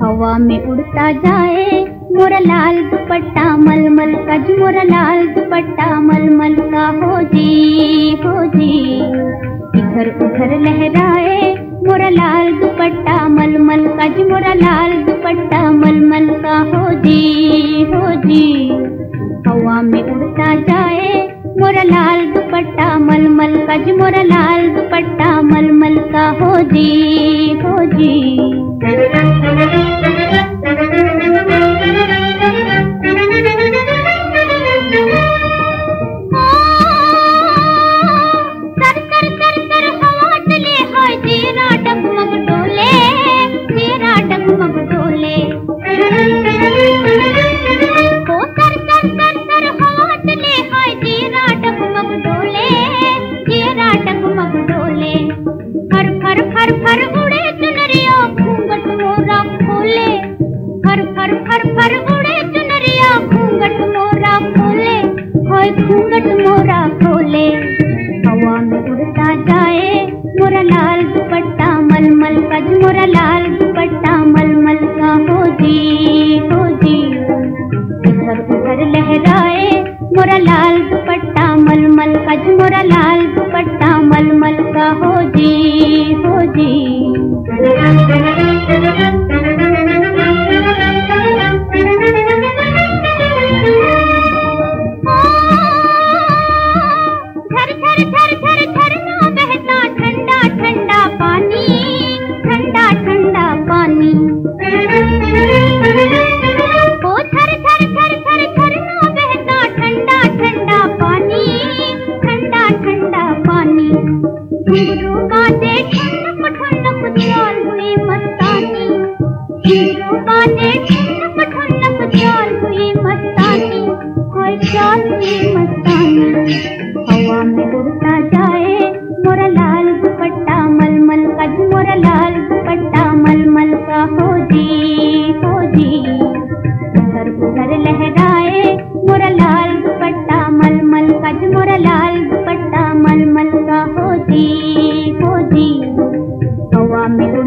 हवा में उड़ता जाए मोरा लाल दुपट्टा मलमल का जी मोरा लाल दुपट्टा मलमल, का हो जी हो जी। इधर उधर लहराए मोरा लाल दुपट्टा मलमल का जी मोरा लाल दुपट्टा मलमल, का हो जी हो जी। हवा में उड़ता जाए मोरा लाल दुपट्टा मलमल का जी मोरा लाल दुपट्टा मलमल, का हो जी हो जी। फर फर फर उड़े चुनरिया, घूंघट मोरा खोले। होय, घूंघट मोरा खोले। हवा में उड़ता जाए, मोरा लाल दुपट्टा, मलमल कज मोरा लाल दुपट्टा ठंडा ठंडा पानी। मस्तानी। मस्तानी। कोई चाल हुई मस्तानी। हवा में